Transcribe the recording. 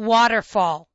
waterfall.